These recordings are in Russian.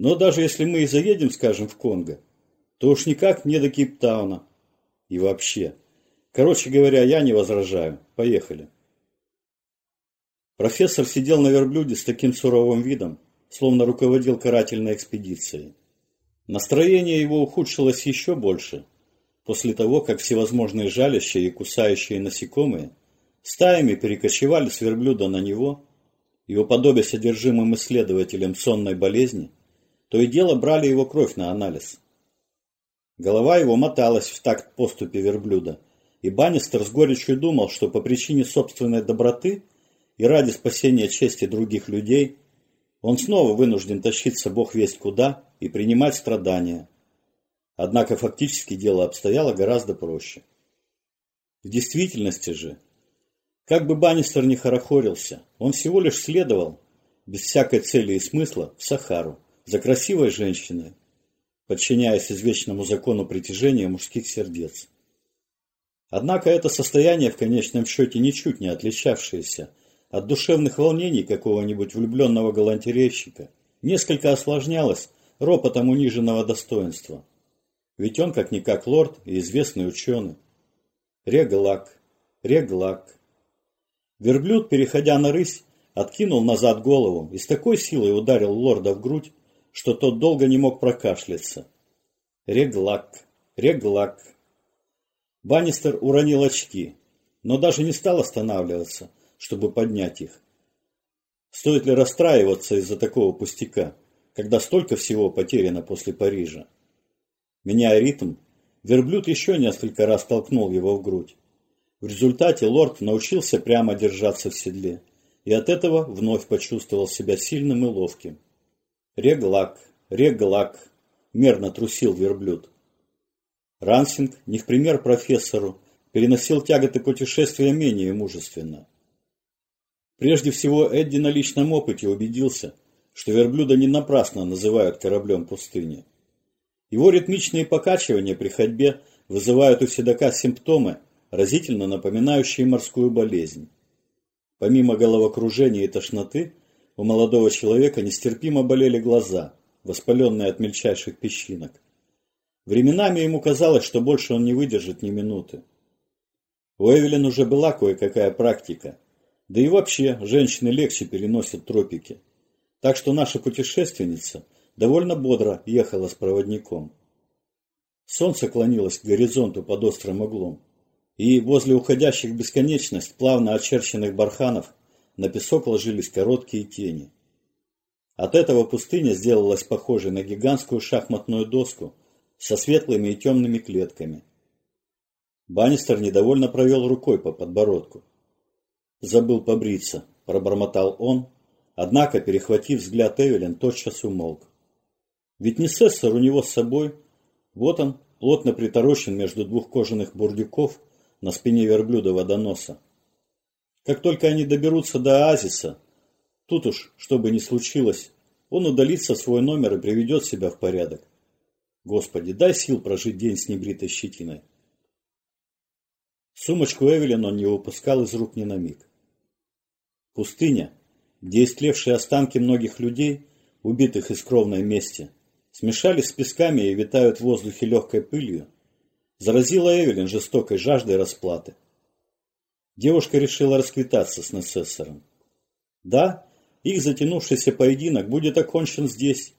Но даже если мы и заедем, скажем, в Конго, то уж никак не до Кейптауна. И вообще. Короче говоря, я не возражаю. Поехали. Профессор сидел на верблюде с таким суровым видом, словно руководил карательной экспедицией. Настроение его ухудшилось еще больше, после того, как всевозможные жалящие и кусающие насекомые стаями перекочевали с верблюда на него и, уподобясь содержимым исследователям сонной болезни, то и дело брали его кровь на анализ. Голова его моталась в такт поступе верблюда, и Баннистер с горечью думал, что по причине собственной доброты и ради спасения чести других людей он снова вынужден тащиться бог весть куда и принимать страдания. Однако фактически дело обстояло гораздо проще. В действительности же, как бы Баннистер ни хорохорился, он всего лишь следовал, без всякой цели и смысла, в Сахару, за красивой женщиной, подчиняясь извечному закону притяжения мужских сердец. Однако это состояние в конечном счете ничуть не отличавшееся от душевных волнений какого-нибудь влюбленного галантерейщика, несколько осложнялось ропотом униженного достоинства. Ведь он как-никак лорд и известный ученый. Реглак, реглак. Верблюд, переходя на рысь, откинул назад голову и с такой силой ударил лорда в грудь, что тот долго не мог прокашляться. Реглак, реглак. Баннистер уронил очки, но даже не стал останавливаться, чтобы поднять их. Стоит ли расстраиваться из-за такого пустяка, когда столько всего потеряно после Парижа? Меняя ритм, верблюд еще несколько раз толкнул его в грудь. В результате лорд научился прямо держаться в седле и от этого вновь почувствовал себя сильным и ловким. Реглак, реглак, мерно трусил верблюд. Рансинг, не в пример профессору, переносил тяготы путешествия менее мужественно. Прежде всего, Эдди на личном опыте убедился, что верблюда не напрасно называют кораблем пустыни. Его ритмичные покачивания при ходьбе вызывают у седока симптомы, разительно напоминающие морскую болезнь. Помимо головокружения и тошноты, у молодого человека нестерпимо болели глаза, воспаленные от мельчайших песчинок. Временами ему казалось, что больше он не выдержит ни минуты. У Эвелин уже была кое-какая практика. Да и вообще, женщины легче переносят тропики. Так что наша путешественница довольно бодро ехала с проводником. Солнце клонилось к горизонту под острым углом, и возле уходящих в бесконечность плавно очерченных барханов на песок ложились короткие тени. От этого пустыня сделалась похожей на гигантскую шахматную доску со светлыми и темными клетками. Баннистер недовольно провел рукой по подбородку. «Забыл побриться», – пробормотал он, однако, перехватив взгляд Эвелин, тотчас умолк. Ведь не сессор у него с собой. Вот он, плотно приторочен между двух кожаных бурдюков на спине верблюда водоноса. Как только они доберутся до оазиса, тут уж, что бы ни случилось, он удалится в свой номер и приведет себя в порядок. Господи, дай сил прожить день с небритой щетиной. Сумочку Эвелин он не выпускал из рук ни на миг. Пустыня, где истлевшие останки многих людей, убитых из кровной мести, смешались с песками и витают в воздухе легкой пылью, заразила Эвелин жестокой жаждой расплаты. Девушка решила расквитаться с Несессором. Да, их затянувшийся поединок будет окончен здесь,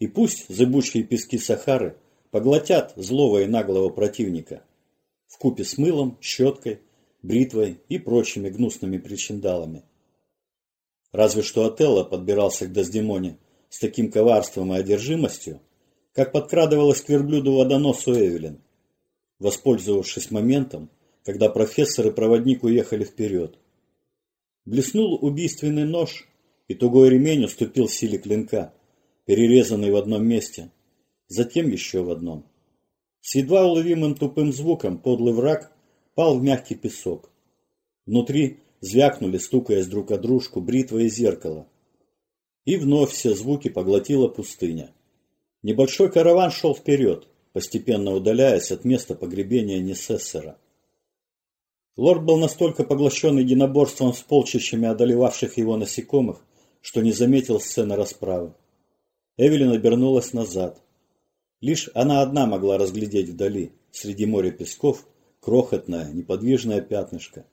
и пусть зыбучие пески Сахары поглотят злого и наглого противника в купе с мылом, щеткой, бритвой и прочими гнусными причиндалами. Разве что Отелло подбирался к Дездемоне с таким коварством и одержимостью, как подкрадывалась к верблюду водоносу Эвелин. Воспользовавшись моментом, когда профессор и проводник уехали вперед. Блеснул убийственный нож, и тугой ремень уступил силе клинка, перерезанный в одном месте, затем еще в одном. С едва уловимым тупым звуком подлый враг пал в мягкий песок. Внутри звякнули, стукаясь друг о дружку, бритва и зеркало. И вновь все звуки поглотила пустыня. Небольшой караван шел вперед, постепенно удаляясь от места погребения Несессера. Лорд был настолько поглощен единоборством с полчищами одолевавших его насекомых, что не заметил сцены расправы. Эвелин обернулась назад. Лишь она одна могла разглядеть вдали, среди моря песков, крохотное, неподвижное пятнышко.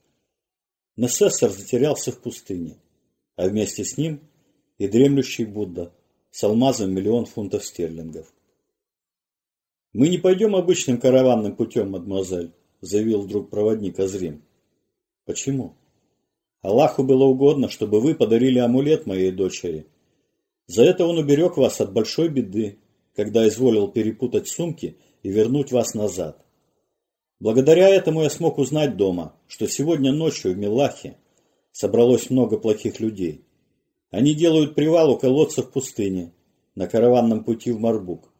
Несессор затерялся в пустыне, а вместе с ним и дремлющий Будда с алмазом миллион фунтов стерлингов. «Мы не пойдем обычным караванным путем, мадемуазель», заявил вдруг проводник Азрим. «Почему?» «Аллаху было угодно, чтобы вы подарили амулет моей дочери. За это он уберег вас от большой беды, когда изволил перепутать сумки и вернуть вас назад. Благодаря этому я смог узнать дома, что сегодня ночью в Милахе собралось много плохих людей. Они делают привал у колодца в пустыне, на караванном пути в Марбук.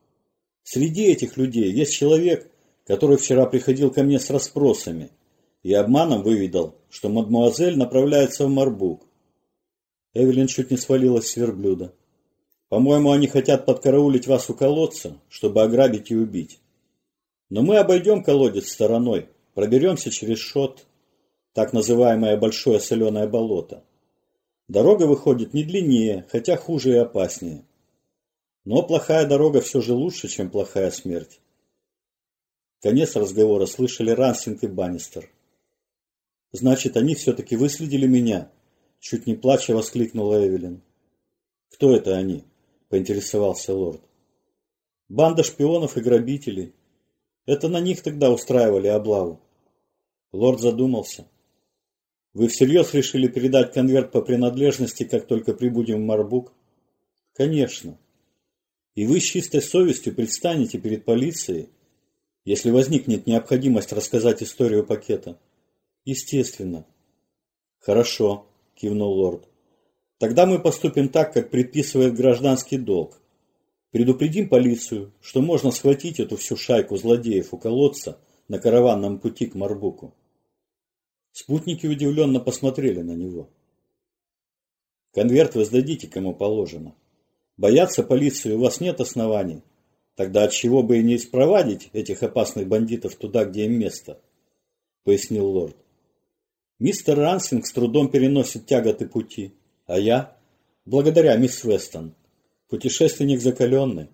Среди этих людей есть человек, который вчера приходил ко мне с расспросами и обманом выведал, что мадмуазель направляется в Марбук. Эвелин чуть не свалилась с верблюда. По-моему, они хотят подкараулить вас у колодца, чтобы ограбить и убить. Но мы обойдем колодец стороной, проберемся через шот, так называемое большое соленое болото. Дорога выходит не длиннее, хотя хуже и опаснее. Но плохая дорога все же лучше, чем плохая смерть. Конец разговора слышали Рансинг и Баннистер. «Значит, они все-таки выследили меня?» Чуть не плача воскликнула Эвелин. «Кто это они?» – поинтересовался лорд. «Банда шпионов и грабителей. Это на них тогда устраивали облаву». Лорд задумался. «Вы всерьез решили передать конверт по принадлежности, как только прибудем в Марбук?» «Конечно. И вы с чистой совестью предстанете перед полицией, если возникнет необходимость рассказать историю пакета?» «Естественно». «Хорошо», – кивнул лорд. Тогда мы поступим так, как предписывает гражданский долг. Предупредим полицию, что можно схватить эту всю шайку злодеев у колодца на караванном пути к Марбуку. Спутники удивленно посмотрели на него. Конверт вы сдадите, кому положено. Бояться полиции у вас нет оснований. Тогда от чего бы и не спровадить этих опасных бандитов туда, где им место, пояснил лорд. Мистер Рансинг с трудом переносит тяготы пути. А я, благодаря мисс Вестон, путешественник закаленный.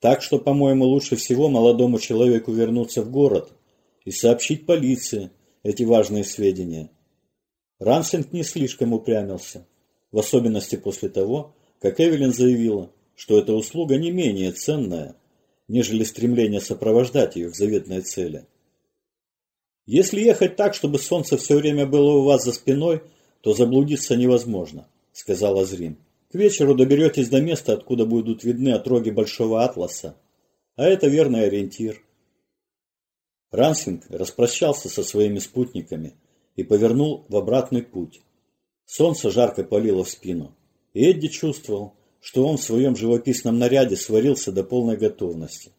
Так что, по-моему, лучше всего молодому человеку вернуться в город и сообщить полиции эти важные сведения. Рансинг не слишком упрямился, в особенности после того, как Эвелин заявила, что эта услуга не менее ценная, нежели стремление сопровождать ее к заветной цели. Если ехать так, чтобы солнце все время было у вас за спиной, то заблудиться невозможно. — сказал Азрин. «К вечеру доберетесь до места, откуда будут видны отроги Большого Атласа. А это верный ориентир». Рансинг распрощался со своими спутниками и повернул в обратный путь. Солнце жарко палило в спину, и Эдди чувствовал, что он в своем живописном наряде сварился до полной готовности.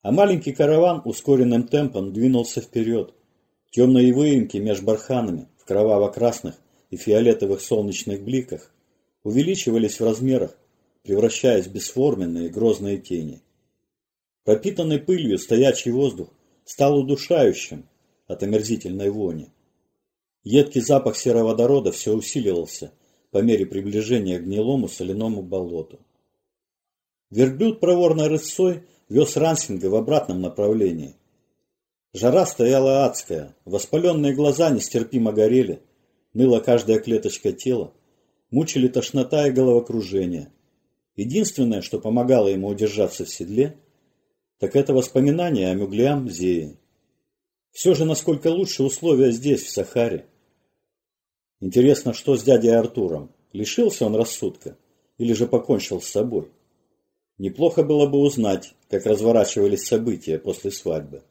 А маленький караван ускоренным темпом двинулся вперед. Темные выемки меж барханами в кроваво-красных и фиолетовых солнечных бликах увеличивались в размерах, превращаясь в бесформенные грозные тени. Пропитанный пылью стоячий воздух стал удушающим от омерзительной вони. Едкий запах сероводорода все усиливался по мере приближения к гнилому соляному болоту. Верблюд проворной рысцой вез Рансинга в обратном направлении. Жара стояла адская, воспаленные глаза нестерпимо горели, ныла каждая клеточка тела, мучили тошнота и головокружение. Единственное, что помогало ему удержаться в седле, так это воспоминания о Мюглям Зее. Все же, насколько лучше условия здесь, в Сахаре. Интересно, что с дядей Артуром? Лишился он рассудка или же покончил с собой? Неплохо было бы узнать, как разворачивались события после свадьбы.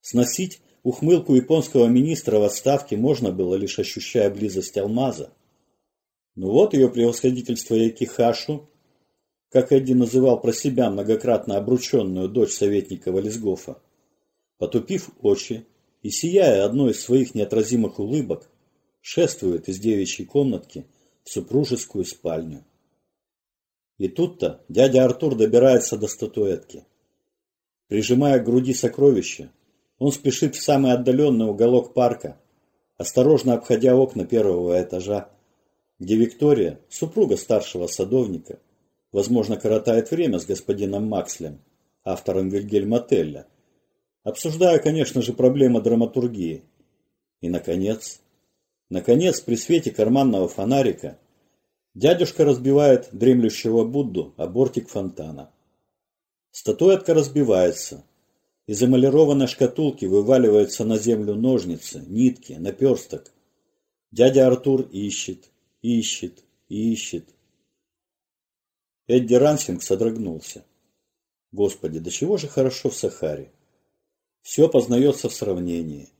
Сносить Ухмылку японского министра в отставке можно было, лишь ощущая близость алмаза. Ну вот ее превосходительство Якихашу, как Эдди называл про себя многократно обрученную дочь советника Валисгофа, потупив очи и сияя одной из своих неотразимых улыбок, шествует из девичьей комнатки в супружескую спальню. И тут-то дядя Артур добирается до статуэтки. Прижимая к груди сокровища, он спешит в самый отдаленный уголок парка, осторожно обходя окна первого этажа, где Виктория, супруга старшего садовника, возможно, коротает время с господином Макслем, автором Вильгельма Телля, обсуждая, конечно же, проблемы драматургии. И, наконец, наконец, при свете карманного фонарика дядюшка разбивает дремлющего Будду о бортик фонтана. Статуэтка разбивается. Из эмалированной шкатулки вываливаются на землю ножницы, нитки, наперсток. Дядя Артур ищет, ищет, ищет. Эдди Рансинг содрогнулся. Господи, до чего же хорошо в Сахаре. Все познается в сравнении.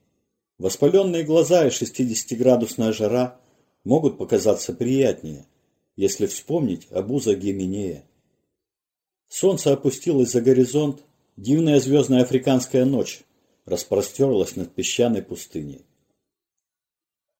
Воспаленные глаза и 60-градусная жара могут показаться приятнее, если вспомнить об Уза Гименея. Солнце опустилось за горизонт, дивная звездная африканская ночь распростерлась над песчаной пустыней.